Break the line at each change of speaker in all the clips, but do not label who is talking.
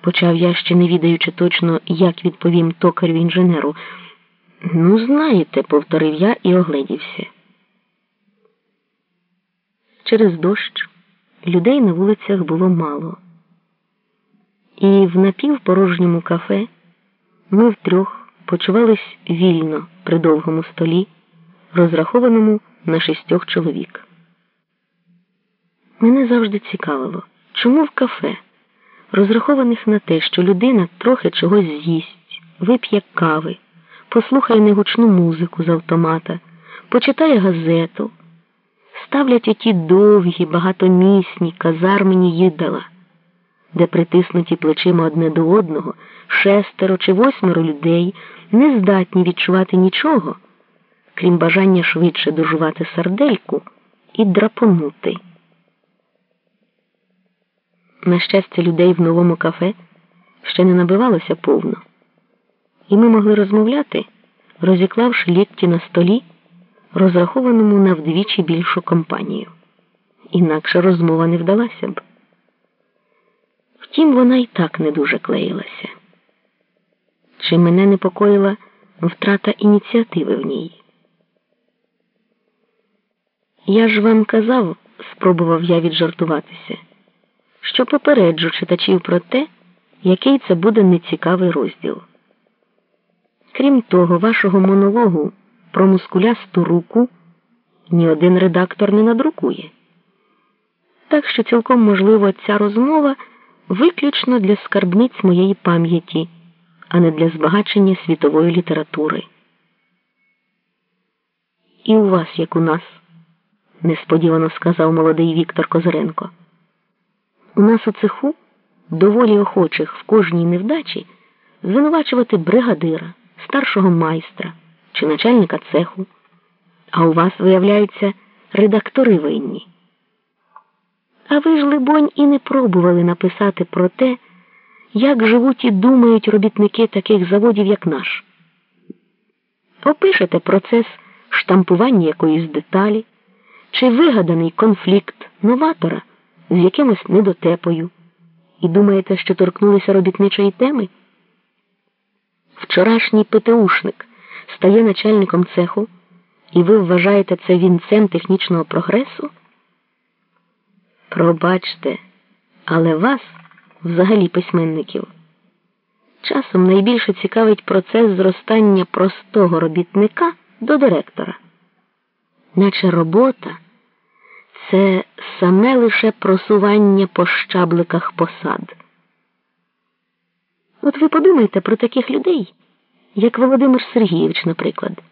почав я ще не відаючи точно, як відповім токарю інженеру. Ну, знаєте, повторив я і огледівся. Через дощ людей на вулицях було мало. І в напівпорожньому кафе ми втрьох почувались вільно при довгому столі, розрахованому на шістьох чоловік. Мене завжди цікавило, чому в кафе, розрахованих на те, що людина трохи чогось з'їсть, вип'є кави, послухає негучну музику з автомата, почитає газету, ставлять оті довгі, багатомісні казармені їдала, де притиснуті плечима одне до одного шестеро чи восьмеро людей не здатні відчувати нічого, крім бажання швидше дожувати сардельку і драпонути. На щастя, людей в новому кафе ще не набивалося повно, і ми могли розмовляти, розіклавши лікті на столі, розрахованому на вдвічі більшу компанію. Інакше розмова не вдалася б. Втім, вона і так не дуже клеїлася. Чи мене непокоїла втрата ініціативи в ній? Я ж вам казав, спробував я віджартуватися що попереджу читачів про те, який це буде нецікавий розділ. Крім того, вашого монологу про мускулясту руку ні один редактор не надрукує. Так що цілком можливо ця розмова виключно для скарбниць моєї пам'яті, а не для збагачення світової літератури. І у вас, як у нас, несподівано сказав молодий Віктор Козиренко. У нас у цеху доволі охочих в кожній невдачі звинувачувати бригадира, старшого майстра чи начальника цеху, а у вас, виявляються, редактори винні. А ви ж, либонь, і не пробували написати про те, як живуть і думають робітники таких заводів, як наш. Опишете процес штампування якоїсь деталі чи вигаданий конфлікт новатора з якимось недотепою і думаєте, що торкнулися робітничої теми? Вчорашній ПТУшник стає начальником цеху, і ви вважаєте це вінцем технічного прогресу? Пробачте, але вас, взагалі письменників, часом найбільше цікавить процес зростання простого робітника до директора, наче робота це саме лише просування по щабликах посад. От ви подумайте про таких людей, як Володимир Сергійович, наприклад.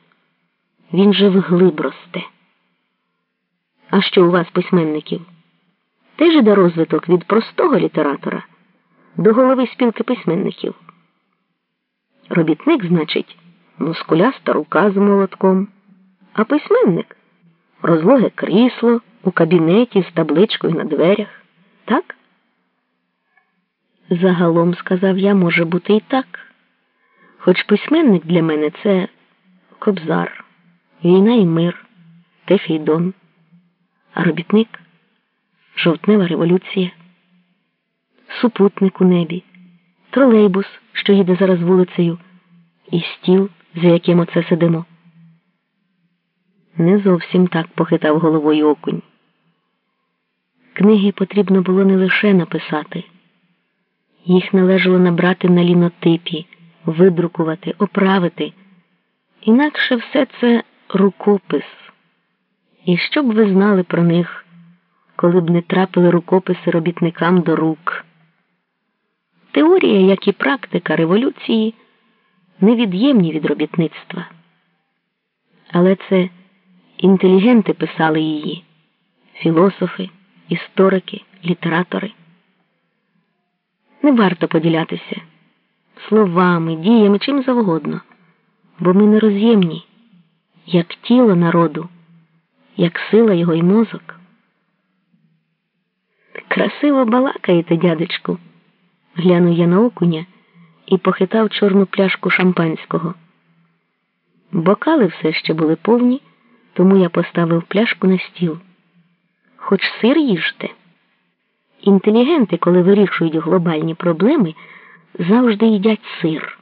Він же вглиб росте. А що у вас, письменників? Теж іде розвиток від простого літератора до голови спілки письменників. Робітник, значить, мускуляста рука з молотком, а письменник розлоге крісло у кабінеті з табличкою на дверях. Так? Загалом, сказав я, може бути і так. Хоч письменник для мене це кобзар, війна і мир, Тефійдон, а робітник жовтнева революція, супутник у небі, тролейбус, що їде зараз вулицею, і стіл, за яким оце сидимо. Не зовсім так похитав головою окунь. Книги потрібно було не лише написати, їх належало набрати на лінотипі, видрукувати, оправити. Інакше все це рукопис. І що б ви знали про них, коли б не трапили рукописи робітникам до рук? Теорія, як і практика революції, невід'ємні від робітництва. Але це інтелігенти писали її, філософи, історики, літератори. Не варто поділятися словами, діями, чим завгодно, бо ми не роз'ємні, як тіло народу, як сила його і мозок. Красиво балакаєте, дядечку, глянув я на окуня і похитав чорну пляшку шампанського. Бокали все ще були повні тому я поставив пляшку на стіл. Хоч сир їжте. Інтелігенти, коли вирішують глобальні проблеми, завжди їдять сир.